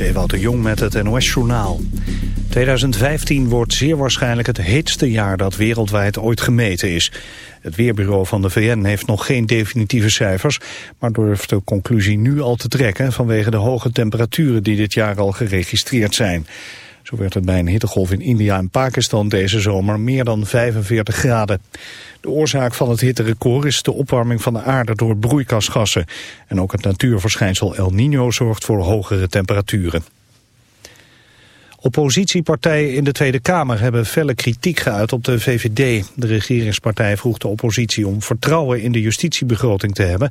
is Ewout de Jong met het NOS-journaal. 2015 wordt zeer waarschijnlijk het heetste jaar dat wereldwijd ooit gemeten is. Het Weerbureau van de VN heeft nog geen definitieve cijfers... maar durft de conclusie nu al te trekken... vanwege de hoge temperaturen die dit jaar al geregistreerd zijn. Zo werd het bij een hittegolf in India en Pakistan deze zomer meer dan 45 graden. De oorzaak van het hitterecord is de opwarming van de aarde door broeikasgassen. En ook het natuurverschijnsel El Niño zorgt voor hogere temperaturen. Oppositiepartijen in de Tweede Kamer hebben felle kritiek geuit op de VVD. De regeringspartij vroeg de oppositie om vertrouwen in de justitiebegroting te hebben...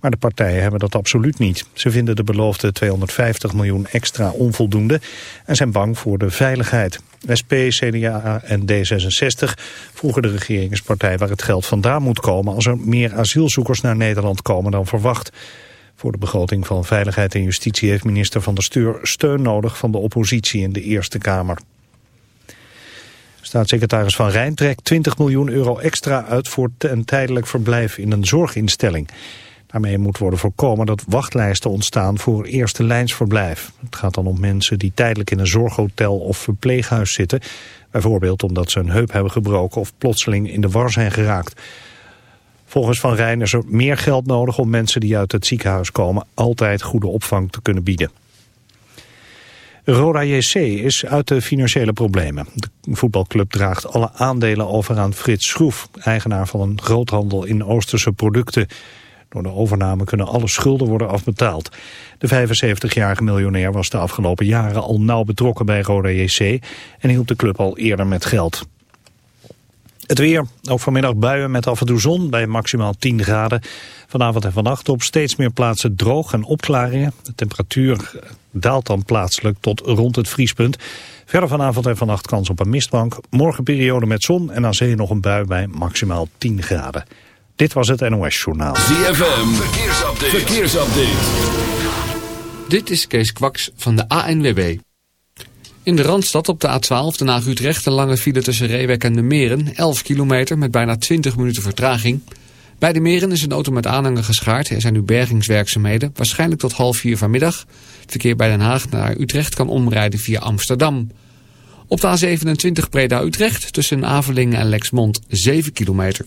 Maar de partijen hebben dat absoluut niet. Ze vinden de beloofde 250 miljoen extra onvoldoende en zijn bang voor de veiligheid. SP, CDA en D66 vroegen de regeringspartij waar het geld vandaan moet komen als er meer asielzoekers naar Nederland komen dan verwacht. Voor de begroting van Veiligheid en Justitie heeft minister Van der Steur steun nodig van de oppositie in de Eerste Kamer. Staatssecretaris Van Rijn trekt 20 miljoen euro extra uit voor een tijdelijk verblijf in een zorginstelling. Daarmee moet worden voorkomen dat wachtlijsten ontstaan voor eerste lijnsverblijf. Het gaat dan om mensen die tijdelijk in een zorghotel of verpleeghuis zitten. Bijvoorbeeld omdat ze een heup hebben gebroken of plotseling in de war zijn geraakt. Volgens Van Rijn is er meer geld nodig om mensen die uit het ziekenhuis komen altijd goede opvang te kunnen bieden. Roda JC is uit de financiële problemen. De voetbalclub draagt alle aandelen over aan Frits Schroef, eigenaar van een groothandel in Oosterse producten. Door de overname kunnen alle schulden worden afbetaald. De 75-jarige miljonair was de afgelopen jaren al nauw betrokken bij Roda JC en hielp de club al eerder met geld. Het weer, ook vanmiddag buien met af en toe zon bij maximaal 10 graden. Vanavond en vannacht op steeds meer plaatsen droog en opklaringen. De temperatuur daalt dan plaatselijk tot rond het vriespunt. Verder vanavond en vannacht kans op een mistbank. Morgen periode met zon en aan zee nog een bui bij maximaal 10 graden. Dit was het NOS Journaal. ZFM, verkeersupdate. verkeersupdate. Dit is Kees Kwaks van de ANWB. In de Randstad op de A12, de Haag Utrecht, een lange file tussen Reewek en de Meren. 11 kilometer met bijna 20 minuten vertraging. Bij de Meren is een auto met aanhanger geschaard. Er zijn nu bergingswerkzaamheden, waarschijnlijk tot half vier vanmiddag. Het verkeer bij Den Haag naar Utrecht kan omrijden via Amsterdam. Op de A27 Breda-Utrecht tussen Avelingen en Lexmond 7 kilometer.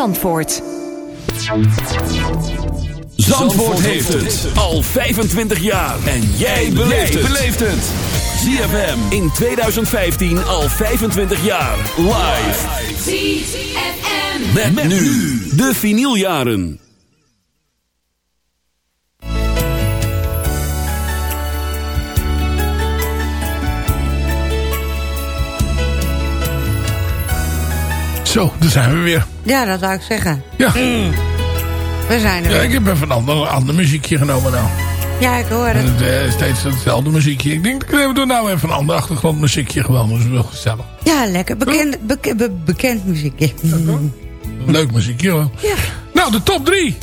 Zandvoort. Zandvoort heeft het al 25 jaar. En jij beleeft het. ZFM in 2015 al 25 jaar. Live. ZFM. Met, met nu de vinyljaren. Zo, daar zijn we weer. Ja, dat wou ik zeggen. Ja. We zijn er Ja, weer. ik heb even een ander, ander muziekje genomen nou. Ja, ik hoor het. Het, eh, steeds hetzelfde muziekje. Ik denk, we doen nou even een ander achtergrondmuziekje gewoon. Dat is wel gezellig. Ja, lekker. Bekend, beke- be- bekend muziekje. Leuk muziekje hoor. Ja. Nou, de top drie.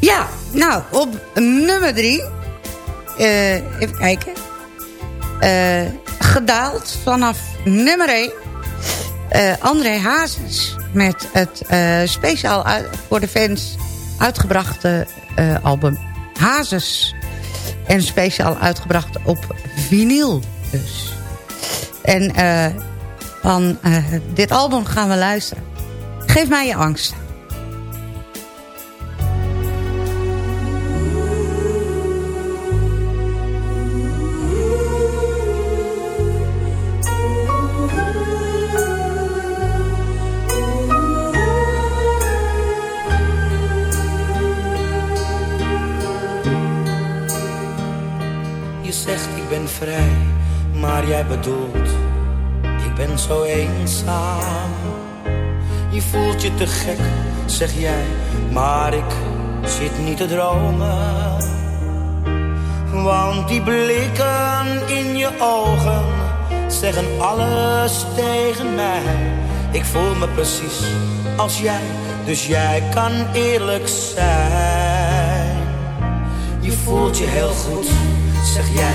Ja, nou, op nummer drie eh, even kijken. Eh, gedaald vanaf nummer 1. Eh, André Hazes met het eh, speciaal voor de fans uitgebrachte eh, album Hazes. En speciaal uitgebracht op vinyl dus. En van dit album gaan we luisteren. Geef mij je angst. Maar jij bedoelt ik ben zo eenzaam. Je voelt je te gek, zeg jij, maar ik zit niet te dromen. Want die blikken in je ogen zeggen alles tegen mij. Ik voel me precies als jij, dus jij kan eerlijk zijn. Je voelt je heel goed, zeg jij,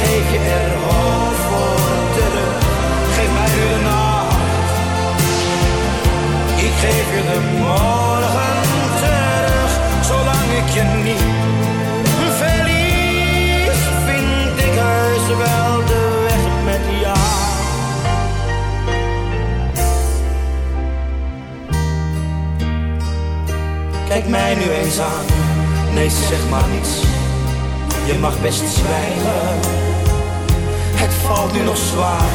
Geef je er hoop voor terug. Geef mij de nacht. Ik geef je de morgen terug. Zolang ik je niet verlies, vind ik heus wel de weg met jou. Kijk mij nu eens aan. Nee, zeg maar niets. Je mag best zwijgen. Valt nu nog zwaar,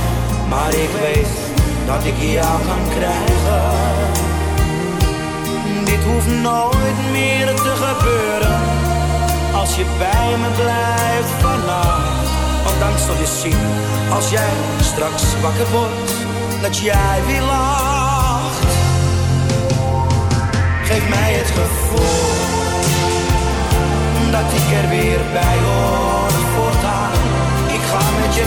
maar ik weet dat ik jou kan krijgen. Dit hoeft nooit meer te gebeuren. Als je bij me blijft vannacht. Want dan zul je zien, als jij straks wakker wordt, dat jij weer lacht. Geef mij het gevoel dat ik er weer bij hoor je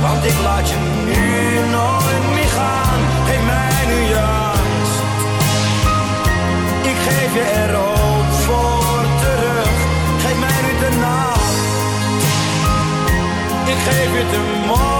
want ik laat je nu nooit meer gaan. Geef mij nu je ik geef je er ook voor terug. Geef mij nu de nacht, ik geef je de morgen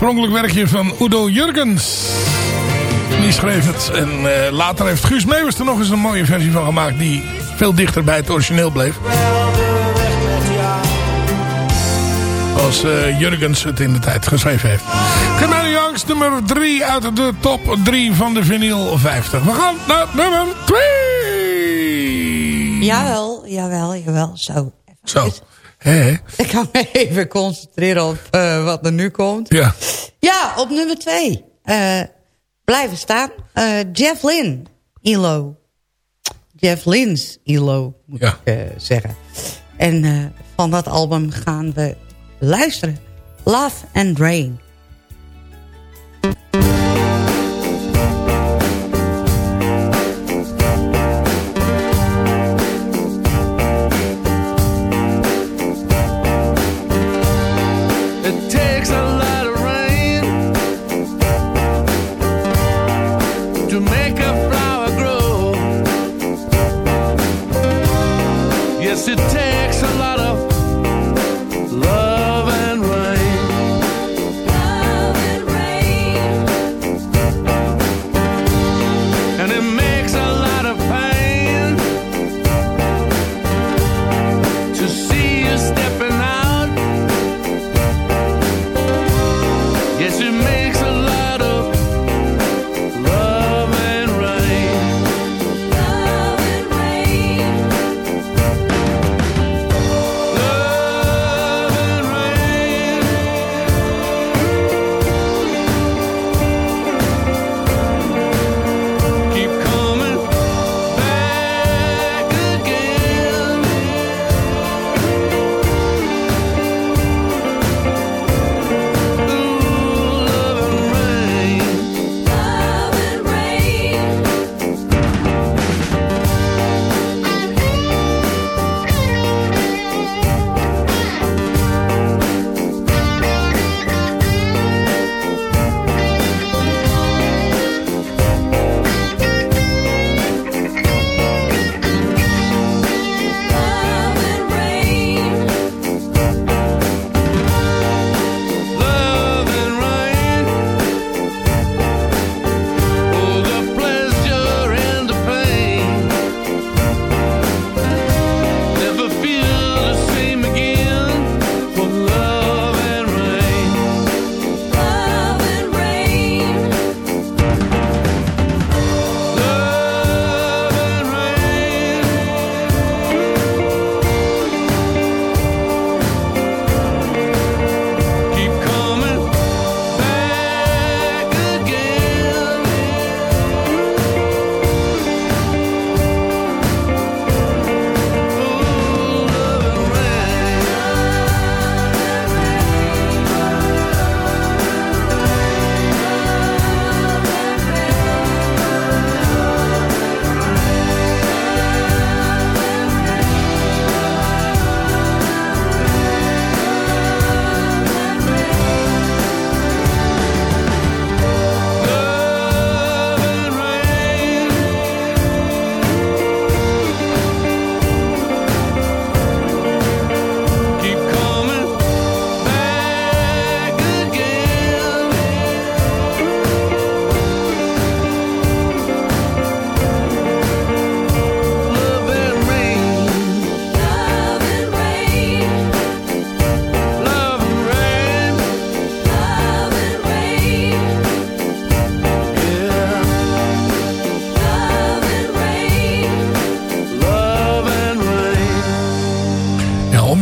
Oorspronkelijk werkje van Udo Jurgens. Die schreef het. En eh, later heeft Guus Meeuwers er nog eens een mooie versie van gemaakt. Die veel dichter bij het origineel bleef. Als eh, Jurgens het in de tijd geschreven heeft. Gemene Youngs nummer 3 uit de top 3 van de vinyl 50. We gaan naar nummer 2. Jawel, jawel, jawel. Zo. Zo. Ik kan me even concentreren op eh, wat er nu komt. Ja. Ja, op nummer twee. Eh, blijven staan. Eh, Jeff Lynne, ELO. Jeff Lynne's ELO, moet Ja. ik zeggen. En van dat album gaan we luisteren. Love and Rain.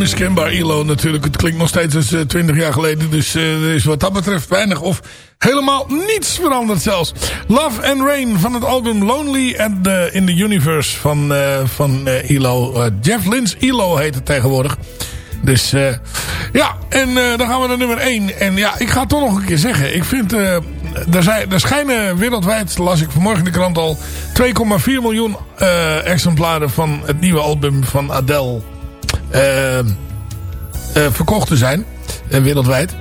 Onmiskenbaar ILO natuurlijk. Het klinkt nog steeds als eh, 20 jaar geleden. Dus eh, er is wat dat betreft weinig of helemaal niets veranderd zelfs. Love and Rain van het album Lonely and the, in the Universe van, eh, van eh, ILO. Eh, Jeff Lynne's ILO heet het tegenwoordig. Dus eh, ja, en eh, dan gaan we naar nummer 1. En ja, ik ga het toch nog een keer zeggen. Ik vind, eh, er, er schijnen wereldwijd, las ik vanmorgen in de krant al... 2,4 miljoen eh, exemplaren van het nieuwe album van Adele eh, eh, verkocht te zijn. eh, wereldwijd.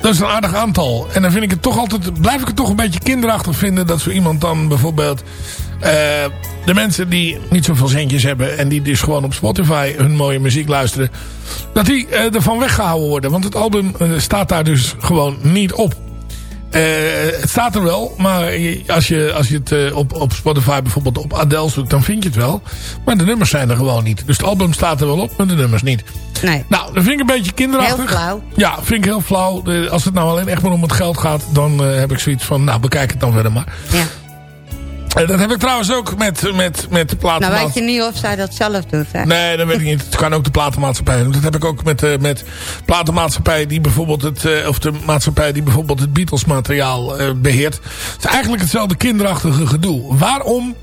Dat is een aardig aantal. En dan vind ik het toch altijd, blijf ik het toch een beetje kinderachtig vinden... dat zo iemand dan bijvoorbeeld... eh, de mensen die niet zoveel centjes hebben... en die dus gewoon op Spotify hun mooie muziek luisteren... dat die eh, ervan weggehouden worden. Want het album eh, staat daar dus gewoon niet op. Eh, het staat er wel, maar als je, als je het eh, op, op Spotify bijvoorbeeld op Adele zoekt, dan vind je het wel. Maar de nummers zijn er gewoon niet. Dus het album staat er wel op, maar de nummers niet. Nee. Nou, dat vind ik een beetje kinderachtig. Heel flauw. Ja, vind ik heel flauw. Als het nou alleen echt maar om het geld gaat, dan eh, heb ik zoiets van, nou bekijk het dan verder maar. Ja. Eh, dat heb ik trouwens ook met, met, met de Nou platenmaatschappij. weet je niet of zij dat zelf doet, hè? Nee, dat weet ik niet. Het kan ook de platenmaatschappij doen. Dat heb ik ook met, eh met platenmaatschappij die bijvoorbeeld het, eh, of de maatschappij die bijvoorbeeld het Beatles materiaal eh, beheert. Het is eigenlijk hetzelfde kinderachtige gedoe. Waarom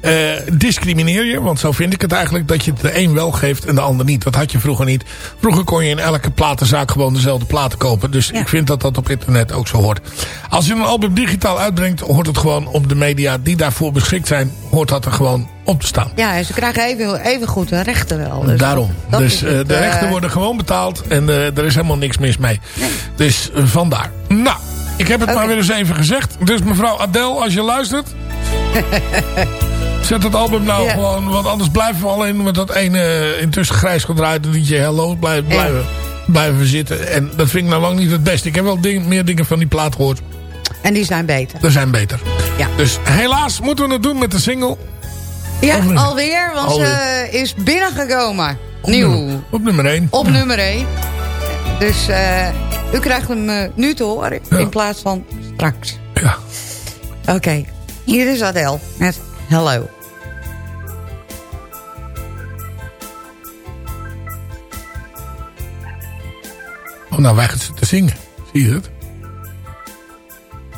eh, discrimineer je? Want zo vind ik het eigenlijk dat je het de een wel geeft en de ander niet. Dat had je vroeger niet. Vroeger kon je in elke platenzaak gewoon dezelfde platen kopen. Dus ik vind dat dat op internet ook zo hoort. Als je een album digitaal uitbrengt, hoort het gewoon op de media die daarvoor beschikt zijn, hoort dat er gewoon op te staan. Ja, ze krijgen even, even goed hun rechten wel. Dus Daarom. dat dus eh, het, de eh, rechten worden gewoon betaald. En eh, er is helemaal niks mis mee. Dus eh, vandaar. Nou, ik heb het maar weer eens even gezegd. Dus mevrouw Adele, als je luistert. Zet het album nou gewoon, want anders blijven we alleen met dat ene eh, intussen grijs gedraaide liedje Hello blijven, blijven, blijven zitten. En dat vind ik nou lang niet het beste. Ik heb wel ding- meer dingen van die plaat gehoord. En die zijn beter. Er zijn beter. Ja. Dus helaas moeten we het doen met de single. Ja, Alweer. alweer, want Alweer. ze is binnengekomen. Op Nieuw. nummer- op nummer 1. Op nummer 1. Dus eh, u krijgt hem eh, nu te horen Ja. in plaats van straks. Ja. Oké, hier is Adele met Hello. Nou weigert ze te zingen. Zie je het?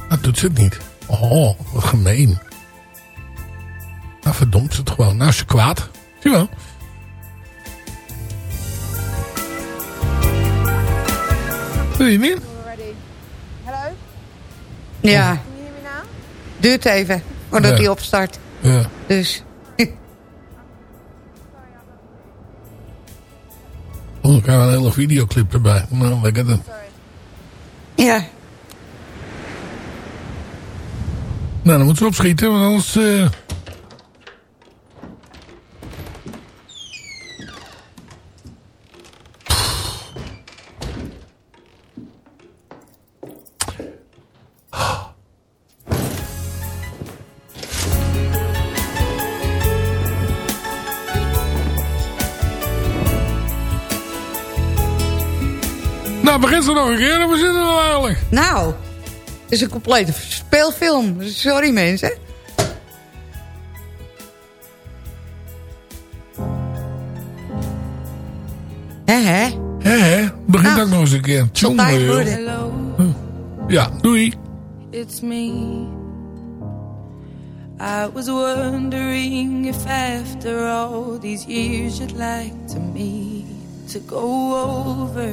Dat doet ze het niet. Oh, wat gemeen. Nou verdomd ze het gewoon. Nou is ze kwaad. Zie je wel. Wil je niet? Ja. Duurt even voordat Ja. hij opstart. Ja. Dus Oh, ik heb een hele videoclip erbij. Nou, lekker dan. ja, Nou, dan moet ze opschieten, want anders... eh, Nou, begint ze nog een keer. We zitten er nou eigenlijk. nou, het is een complete speelfilm. Sorry mensen. Hè, hè? Hé, hé. Begint Nou, ook nog eens een keer. Tjonge, Ja, doei. it's me. I was wondering if after all these years you'd like to meet to go over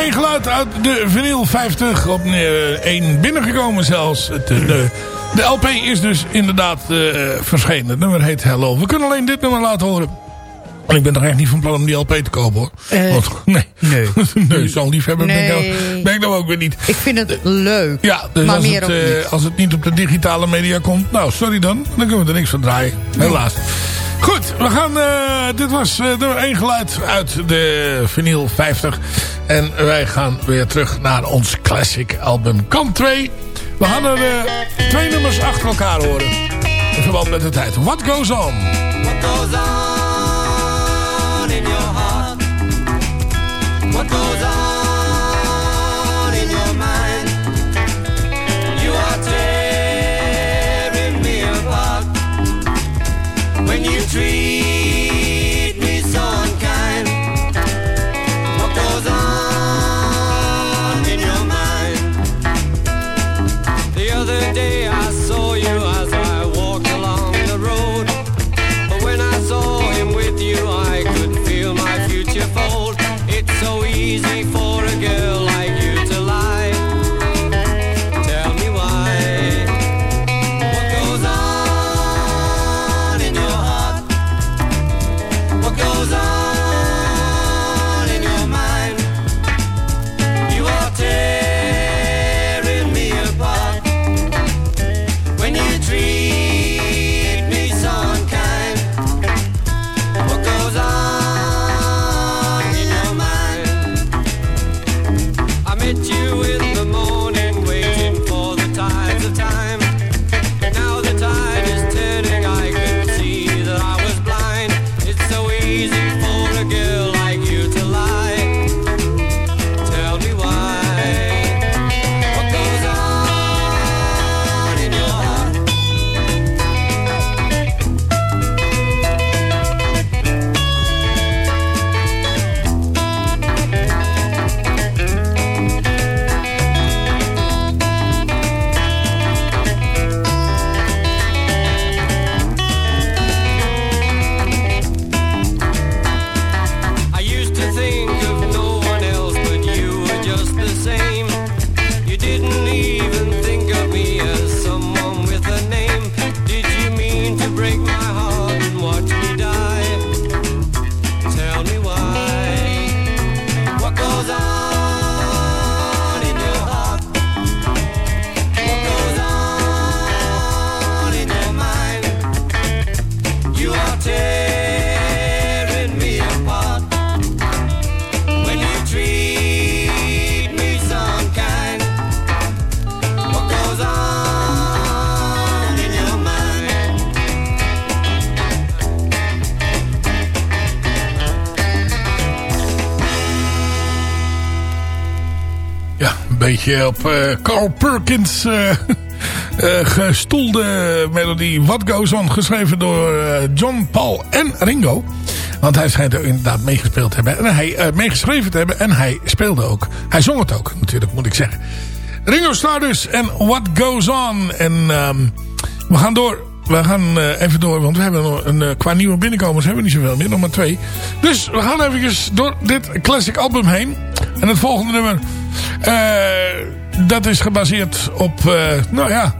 1 geluid uit de vinyl 50. Op eh, 1 binnengekomen zelfs. Eh, de, de LP is dus inderdaad eh, verschenen. Het nummer heet Hello. We kunnen alleen dit nummer laten horen. En ik ben er echt niet van plan om die LP te kopen hoor. Want, nee. nee. nee, zo'n liefhebber ben, ik nou, Nee. ben ik nou ook weer niet. Ik vind het leuk. Ja, dus maar als, meer het, als het niet op de digitale media komt, nou sorry dan, dan kunnen we er niks van draaien. Helaas. Goed, we gaan, eh, dit was eh, nummer 1 geluid uit de vinyl 50. En wij gaan weer terug naar ons classic album Kant 2. We gaan er eh, twee nummers achter elkaar horen. In verband met de tijd. What Goes On? What goes on in your heart? What goes dream. Op eh, Carl Perkins eh, gestoelde melodie. What Goes On, geschreven door John, Paul en Ringo. Want hij schijnt er inderdaad meegespeeld te hebben. En hij meegeschreven hebben. En hij speelde ook. Hij zong het ook, natuurlijk, moet ik zeggen. Ringo Starr dus. En What Goes On. En ehm, we gaan door. We gaan even door. Want we hebben nog een, qua nieuwe binnenkomers hebben we niet zoveel meer. Nog maar twee. Dus we gaan even door dit classic album heen. En het volgende nummer. Eh, dat is gebaseerd op, eh, nou ja,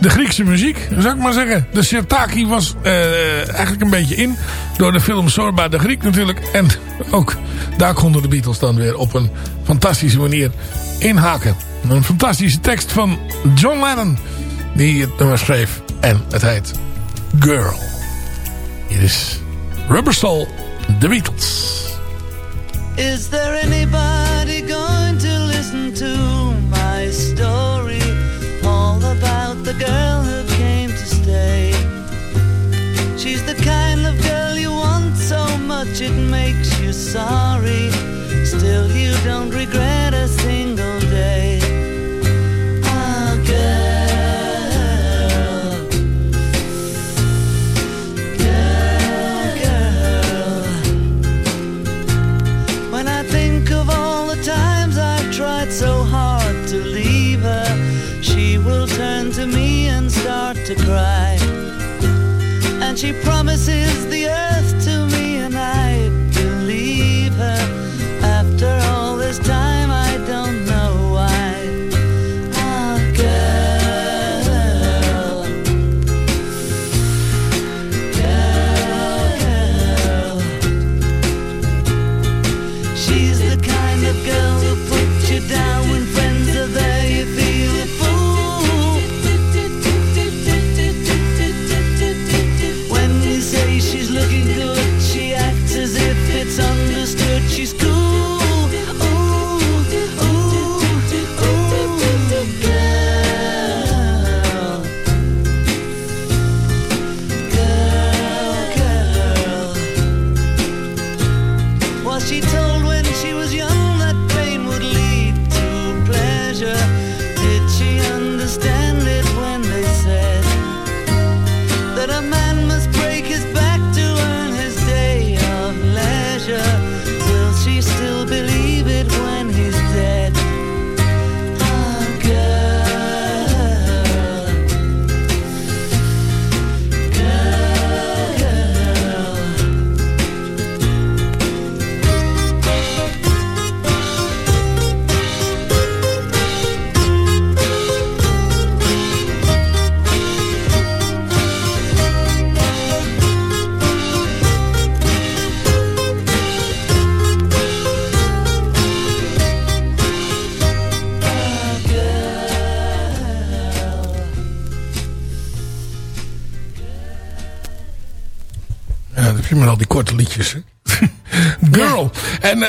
de Griekse muziek, zou ik maar zeggen. De Sirtaki was eh, eigenlijk een beetje in. Door de film Zorba de Griek natuurlijk. En ook daar konden de Beatles dan weer op een fantastische manier inhaken. Een fantastische tekst van John Lennon. Die het nummer schreef. En het heet Girl. Hier is Rubber Soul, Beatles. Is there anybody sorry.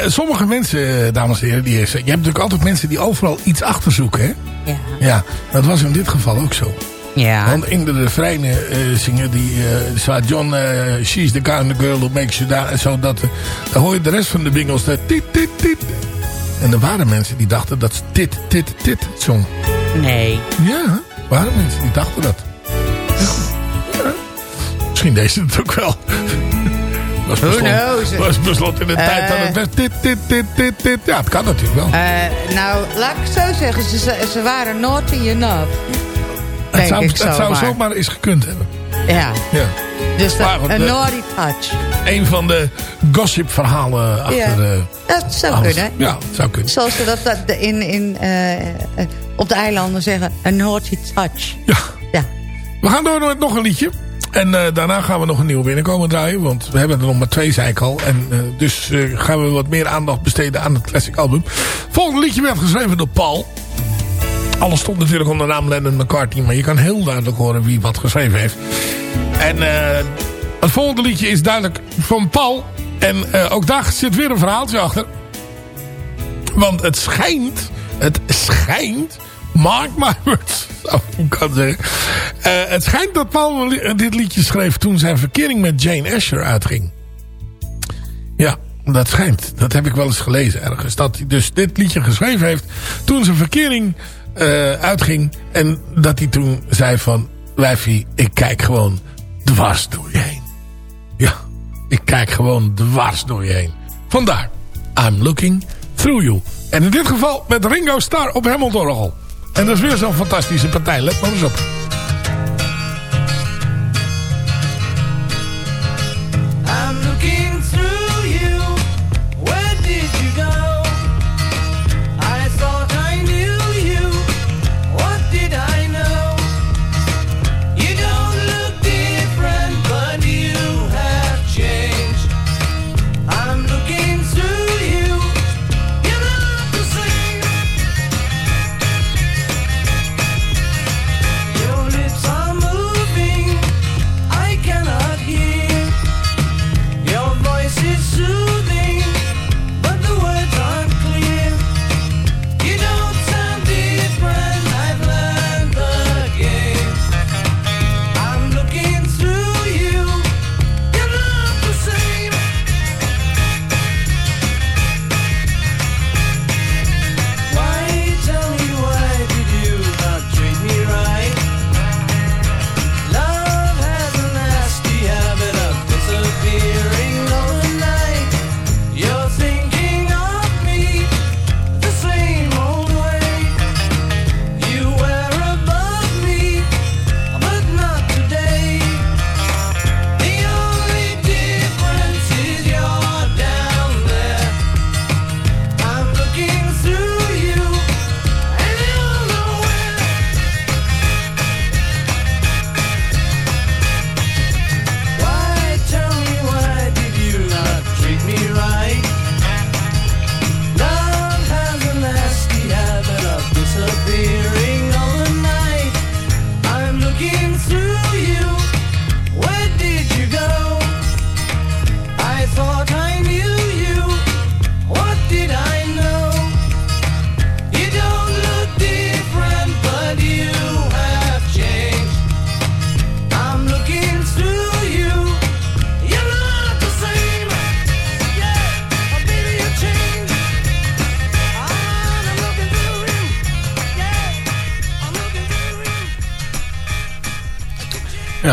Sommige mensen, eh, dames en heren, die, is- je hebt natuurlijk altijd mensen die overal iets achterzoeken. Hè? Ja. Ja, dat was in dit geval ook zo. Ja. Want in de refreinen eh, zingen die eh staat John, eh, she's the kind of girl who makes you down. Zo dat, eh, dan hoor je de rest van de bingels. Tit, tit, tit. En er waren mensen die dachten dat ze dit, dit, dit zong. Nee. Ja, er waren mensen die dachten dat. Ja. Misschien deed ze het ook wel. Was beslot, knows? was beslot in de Eh. tijd dat het best dit, dit, dit, dit, dit. Ja, het kan natuurlijk wel. Eh, nou, laat ik het zo zeggen. Ze, ze waren naughty enough. het zou, het zou zomaar. eens gekund hebben. Ja. Ja. Dus Maar dat, goed, een naughty touch. Een van de gossip verhalen achter... Ja. eh, Dat zou alles. kunnen. Ja, zou kunnen. Zoals ze dat, dat in, in, eh, op de eilanden zeggen. Een naughty touch. Ja. Ja. We gaan door met nog een liedje. En eh, daarna gaan we nog een nieuwe binnenkomen draaien. Want we hebben er nog maar twee, zei ik al. En eh, dus eh, gaan we wat meer aandacht besteden aan het classic album. Volgende liedje werd geschreven door Paul. Alles stond natuurlijk onder de naam Lennon McCartney. Maar je kan heel duidelijk horen wie wat geschreven heeft. En het volgende liedje is duidelijk van Paul. En ook daar zit weer een verhaaltje achter. Want het schijnt, het schijnt, mark my words, ik kan zeggen. Eh, het schijnt dat Paul li- dit liedje schreef toen zijn verkering met Jane Asher uitging. Ja, dat schijnt. Dat heb ik wel eens gelezen ergens. Dat hij dus dit liedje geschreven heeft toen zijn verkering eh, uitging. En dat hij toen zei van, wijfie, ik kijk gewoon dwars door je heen. Ja, ik kijk gewoon dwars door je heen. Vandaar, I'm looking through you. En in dit geval met Ringo Starr op Hamilton En dat is weer zo'n fantastische partij. Let maar eens op.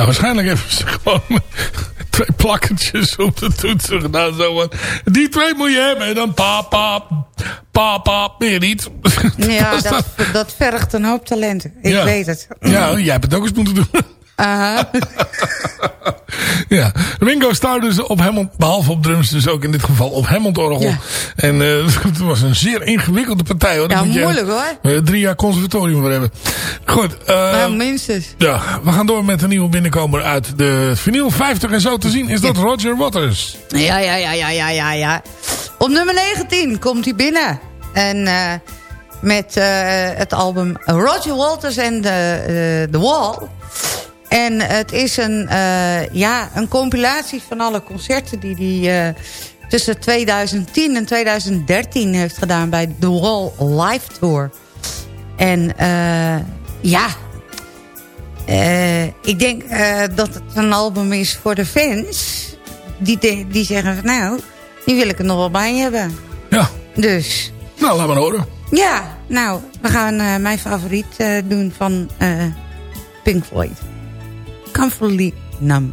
waarschijnlijk hebben ze gewoon twee plakketjes op de toetsen gedaan. Zo van, die twee moet je hebben. En dan pa, pa, pa, pa, meer niet. Ja, dat, dat vergt een hoop talent. Ik Ja. weet het. Ja, jij hebt het ook eens moeten doen. Aha. ja, Ringo Starr dus op Hammond, behalve op drums, dus ook in dit geval op Hammond orgel. Ja. En eh, het was een zeer ingewikkelde partij hoor. Ja, moeilijk, hoor. eh, drie jaar conservatorium voor hebben. Goed, nou, minstens. ja, we gaan door met een nieuwe binnenkomer uit de vinyl 50 en zo te zien is dat Roger Waters. Ja, ja, ja, ja, ja, ja, ja. Op nummer 19 komt hij binnen. En met het album Roger Waters en The, The Wall. En het is een, eh, ja, een compilatie van alle concerten die, die hij tussen 2010 en 2013 heeft gedaan bij The Wall Live Tour. En eh, ja, ik denk dat het een album is voor de fans. Die, die zeggen van nou, die wil ik er nog wel bij hebben. Ja. Dus. Nou, laat maar horen. Ja, nou, we gaan mijn favoriet doen van Pink Floyd. comfortably numb.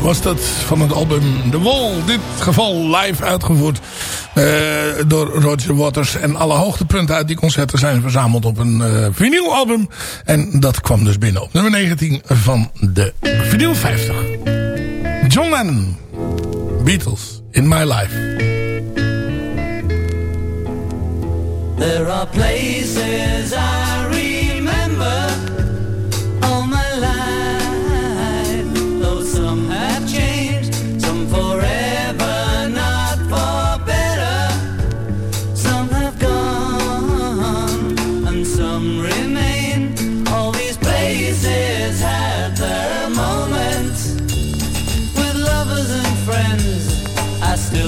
Was dat van het album The Wall. Dit geval live uitgevoerd eh, door Roger Waters. En alle hoogtepunten uit die concerten zijn verzameld op een eh vinylalbum. En dat kwam dus binnen op nummer 19 van de vinyl 50. John Lennon, Beatles, In My Life. There are places I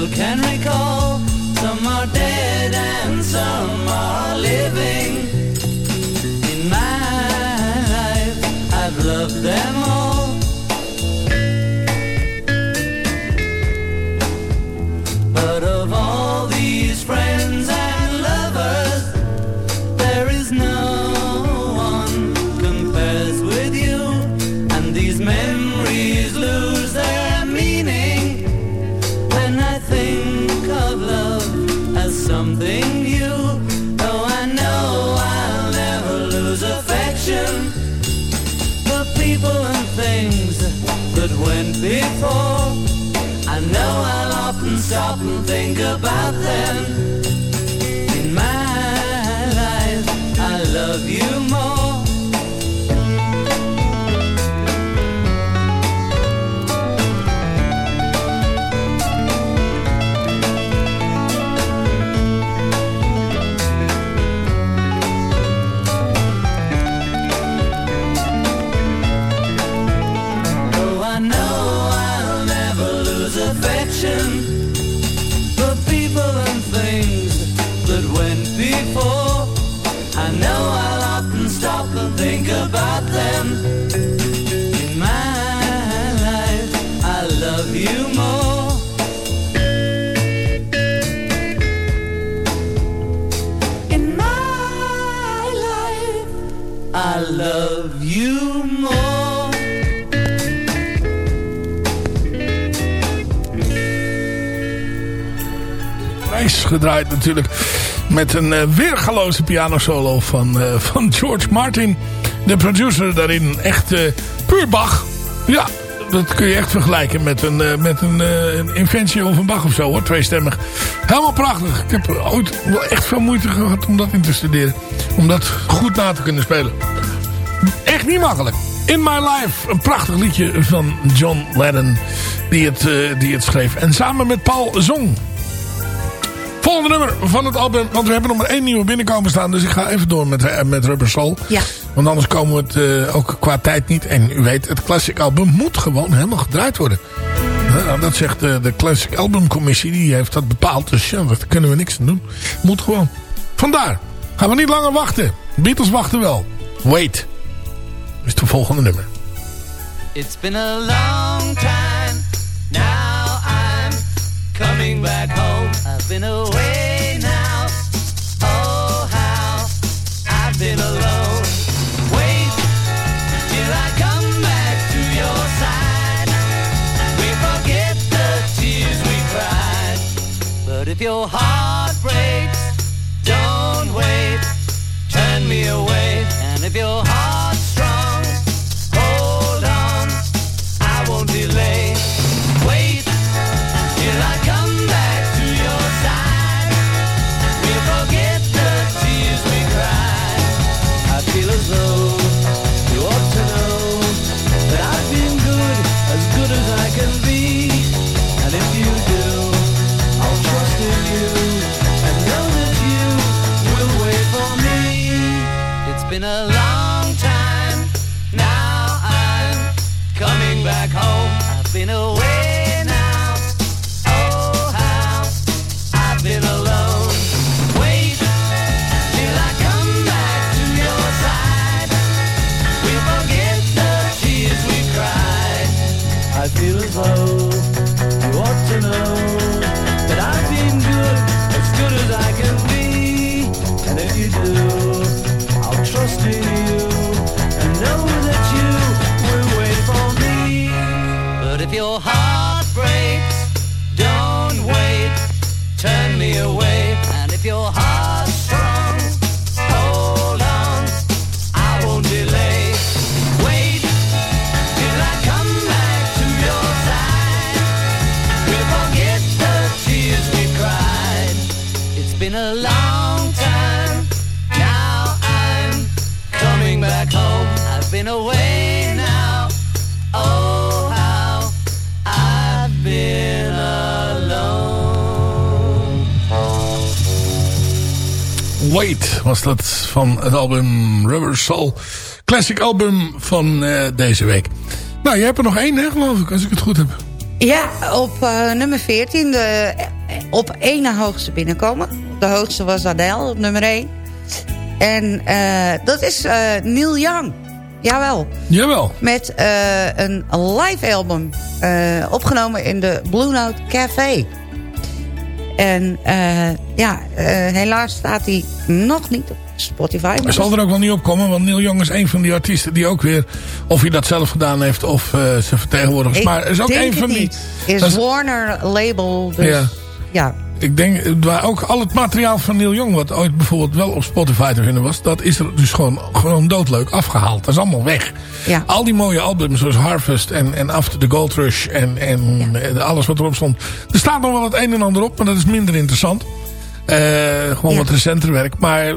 still can recall. Some are dead and some are living. In my life, I've loved them something new. Though I know I'll never lose affection for people and things that went before. I know I'll often stop and think about them. Gedraaid natuurlijk met een eh, weergaloze pianosolo van, eh, van George Martin. De producer daarin echt eh, puur Bach. Ja, dat kun je echt vergelijken met een, met een, een inventie van Bach of zo hoor. Tweestemmig. Helemaal prachtig. Ik heb ooit wel echt veel moeite gehad om dat in te studeren. Om dat goed na te kunnen spelen. Echt niet makkelijk. In My Life, een prachtig liedje van John Lennon die het, die het schreef. En samen met Paul zong. Volgende nummer van het album. Want we hebben nog maar één nieuwe binnenkomen staan. Dus ik ga even door met, eh, met Rubber Soul. Ja. Want anders komen we het eh, ook qua tijd niet. En u weet, het Classic Album moet gewoon helemaal gedraaid worden. Nou, dat zegt de, de Classic Album Commissie. Die heeft dat bepaald. Dus ja, daar kunnen we niks aan doen. Moet gewoon. Vandaar. Gaan we niet langer wachten. Beatles wachten wel. Wait. Is het volgende nummer. It's been a long time. Now I'm coming back home. I've been away now. Oh, how I've been alone. Wait till I come back to your side. We forget the tears we cried. But if your heart breaks, don't wait. Turn me away. And if your heart's been a long time. Now I'm coming back home. I've been away. turn me away. Wait was dat van het album Rubber Soul. Classic album van eh, deze week. Nou, je hebt er nog één, hè, geloof ik, als ik het goed heb. Ja, op eh, nummer 14, de, eh, op één na hoogste binnenkomen. De hoogste was Adele, op nummer 1. En dat is Neil Young. Jawel. Jawel. Met een live album opgenomen in de Blue Note Café. En eh, ja, eh, helaas staat hij nog niet op Spotify. Hij zal er ook wel niet op komen, want Neil Young is een van die artiesten die ook weer... of hij dat zelf gedaan heeft of eh, zijn vertegenwoordigers. Maar is ook een van die... niet. Is dat is- Warner label, dus Ja. ja. Ik denk, eh, waar ook al het materiaal van Neil Young... wat ooit bijvoorbeeld wel op Spotify te vinden was... dat is er dus gewoon, gewoon doodleuk afgehaald. Dat is allemaal weg. Ja. Al die mooie albums zoals Harvest en, en After the Gold Rush... en, en eh, alles wat erop stond. Er staat nog wel het een en ander op, maar dat is minder interessant. Eh, gewoon Ja. wat recenter werk. Maar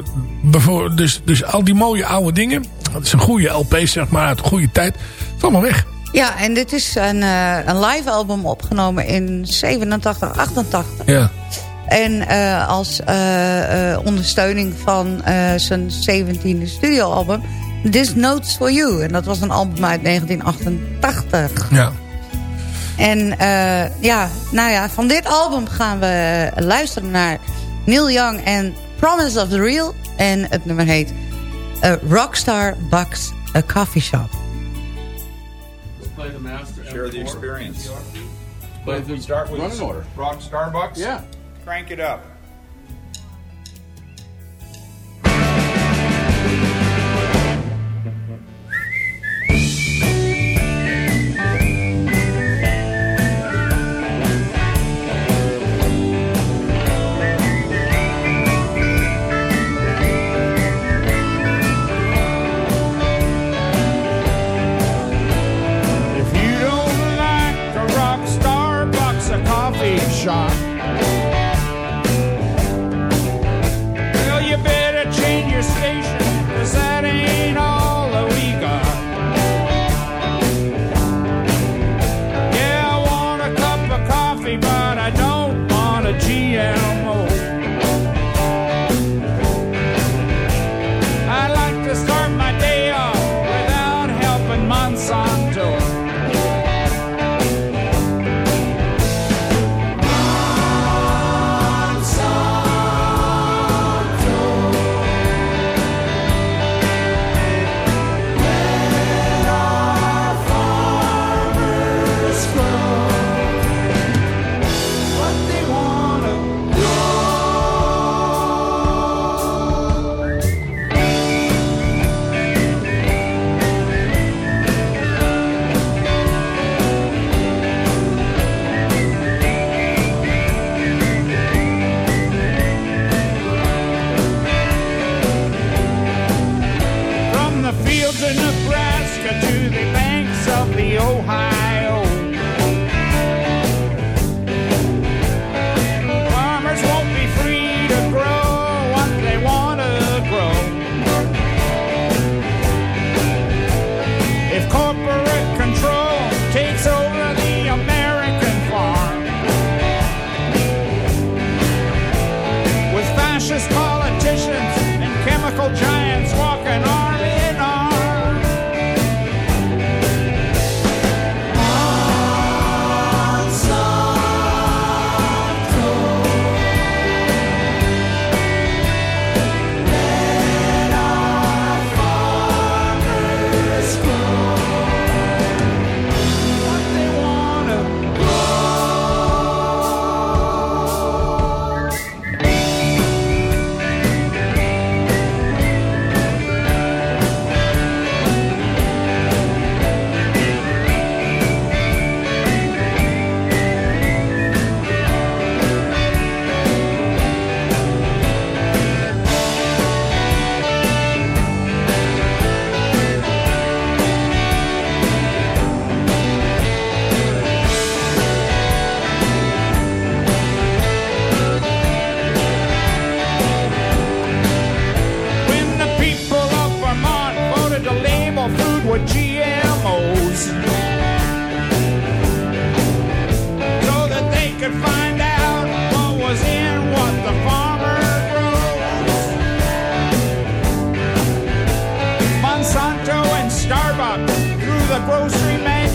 dus, dus al die mooie oude dingen... dat is een goede LP, zeg maar, uit een goede tijd... is allemaal weg. Ja, en dit is een, eh, een live album opgenomen in 87, 88. Ja. En eh, als eh, ondersteuning van zijn 17e studioalbum... This Notes For You. En dat was een album uit 1988. Ja. En ja, nou ja, van dit album gaan we luisteren naar Neil Young en Promise of the Real. En het nummer heet Rockstar Bucks A Coffee Shop. Play the. Share the experience. Play We start with Running order. Rock Starbucks. Yeah. Crank it up.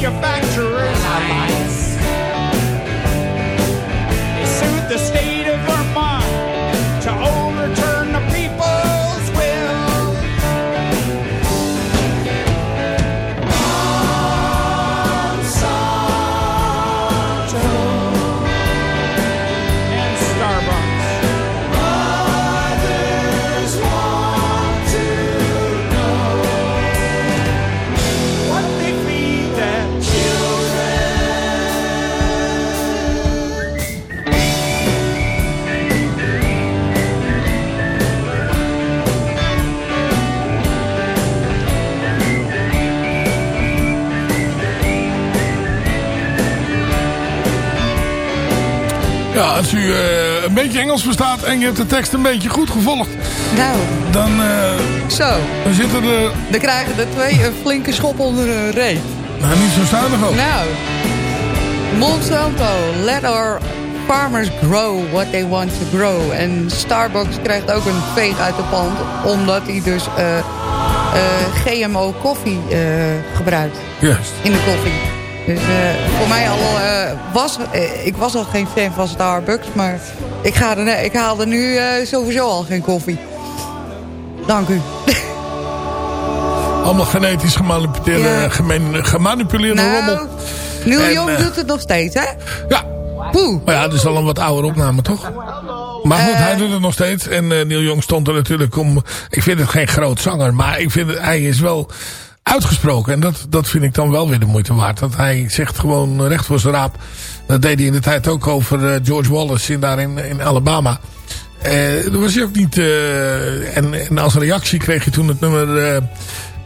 Manufacturers' eyes. They sued the state als u eh, een beetje Engels verstaat en je hebt de tekst een beetje goed gevolgd... Nou, dan, eh, zo. dan zitten er... Dan krijgen de twee een flinke schop onder hun reet. Nou, niet zo zuinig ook. Nou, Monsanto, let our farmers grow what they want to grow. En Starbucks krijgt ook een veeg uit de pand, omdat hij dus eh, eh, GMO koffie gebruikt Juist. in de koffie. Dus eh, voor mij al, eh, was, eh, ik was al geen fan van Starbucks, maar ik, ga er, ik haal er nu sowieso al geen koffie. Dank u. Allemaal genetisch gemanipuleerde, Ja. gemanipuleerde Nou, rommel. Neil Young doet het nog steeds, hè? Ja. Poeh. Maar ja, dat is al een wat oude opname, toch? Maar goed, hij doet het nog steeds. En Neil Young stond er natuurlijk om... Ik vind het geen groot zanger, maar ik vind het, hij is wel uitgesproken. En dat, dat vind ik dan wel weer de moeite waard. Dat hij zegt gewoon recht voor zijn raap. Dat deed hij in de tijd ook over eh, George Wallace in, daar in, in Alabama. Eh daar was hij ook niet... eh, en, en als reactie kreeg je toen het nummer...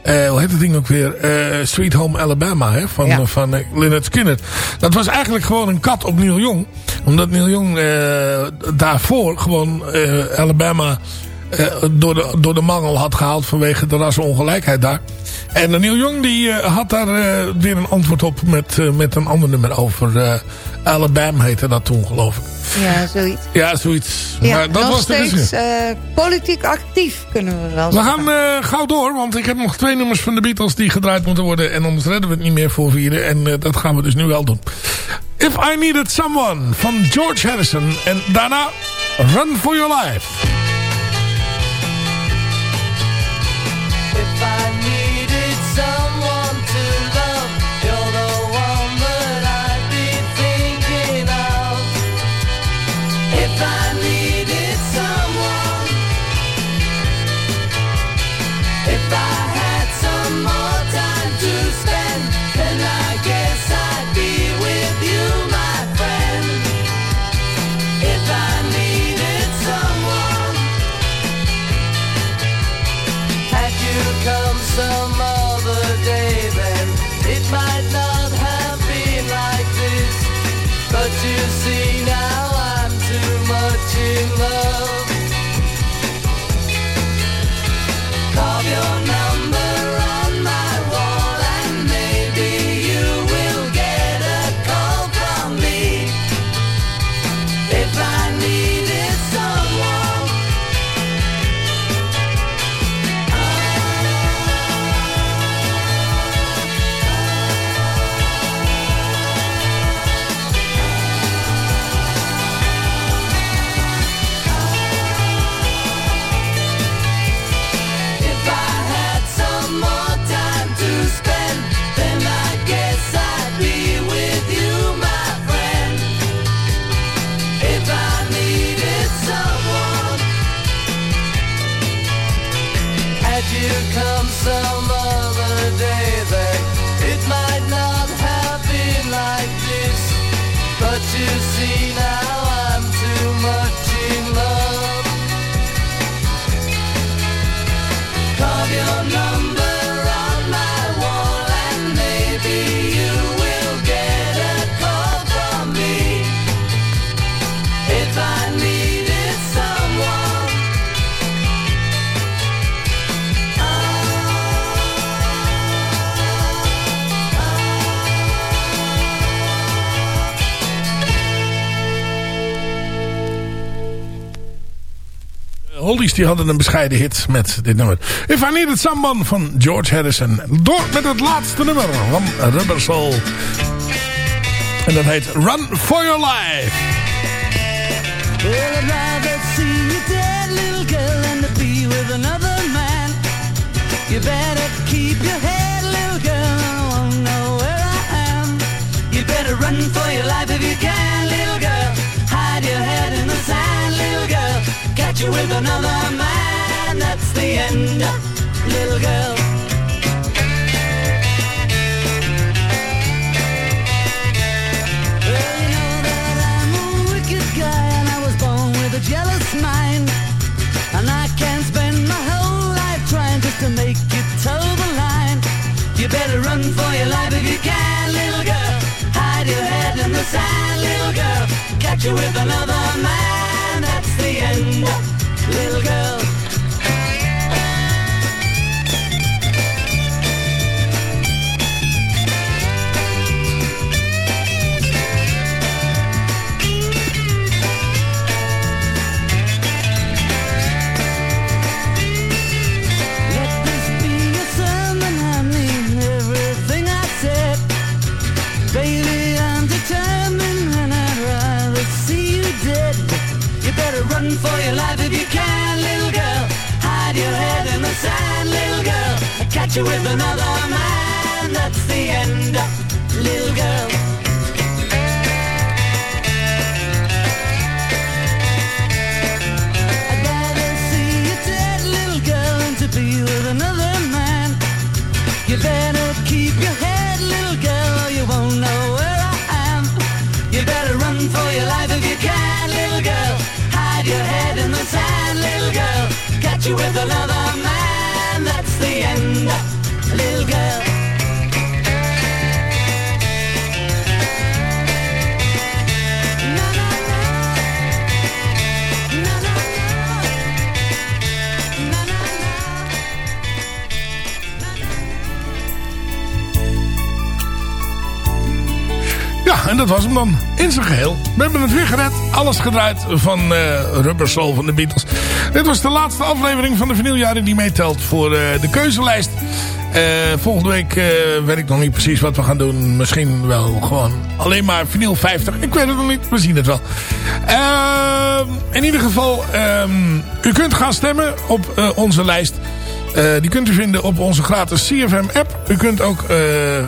eh, hoe heet het ding ook weer? Sweet Home Alabama hè, van, Ja. van Lynyrd Skynyrd. Dat was eigenlijk gewoon een kat op Neil Young. Omdat Neil Young daarvoor gewoon Alabama door, de, door de mangel had gehaald vanwege de rassenongelijkheid daar. En Neil Young die eh, had daar eh, weer een antwoord op met, eh, met een ander nummer over. Alabama heette dat toen geloof ik. Ja, zoiets. Ja, zoiets. Ja, maar dat nog was de steeds eh, politiek actief, kunnen we wel We zeggen. gaan eh, gauw door, want ik heb nog twee nummers van de Beatles die gedraaid moeten worden. En anders redden we het niet meer voor vieren. En dat gaan we dus nu wel doen. If I Needed Someone van George Harrison. En daarna Run For Your Life. Die hadden een bescheiden hit met dit nummer. If I Needed Someone van George Harrison. Door met het laatste nummer van Rubber Soul. En dat heet Run For Your Life. Catch you with another man, that's the end, little girl. Well, you know that I'm a wicked guy and I was born with a jealous mind. And I can't spend my whole life trying just to make you toe the line. You better run for your life if you can, little girl. Hide your head in the sand, little girl. Catch you with another man, that's the end, girl. You with another man, en dat was hem dan in zijn geheel. We hebben het weer gered. Alles gedraaid van eh Rubber Soul van de Beatles. Dit was de laatste aflevering van de vinyljaren die meetelt voor eh, de keuzelijst. Eh, volgende week weet ik nog niet precies wat we gaan doen. Misschien wel gewoon alleen maar vinyl 50. Ik weet het nog niet. We zien het wel. Ehm, in ieder geval, ehm, u kunt gaan stemmen op onze lijst. Eh, die kunt u vinden op onze gratis CFM app. U kunt ook eh,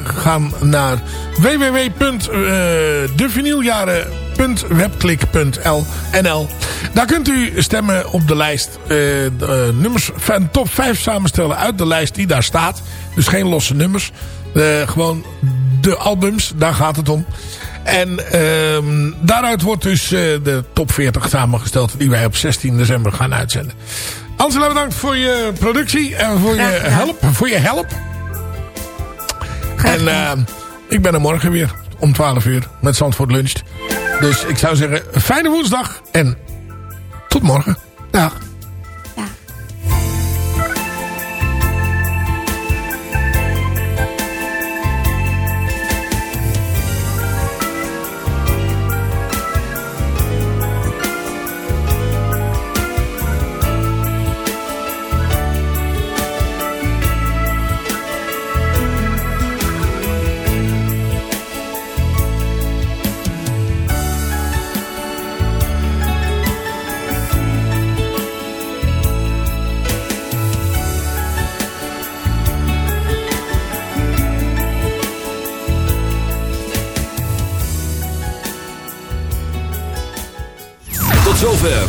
gaan naar www.devinyljaren.webklik.nl Daar kunt u stemmen op de lijst. eh, de, nummers van top 5 samenstellen uit de lijst die daar staat. Dus geen losse nummers. Gewoon de albums, daar gaat het om. En ehm, daaruit wordt dus de top 40 samengesteld die wij op 16 december gaan uitzenden. Angela, bedankt voor je productie en voor je gedaan. help. Voor je help. En eh, ik ben er morgen weer om 12 uur met Zandvoort Luncht. Dus ik zou zeggen, fijne woensdag en tot morgen. Dag.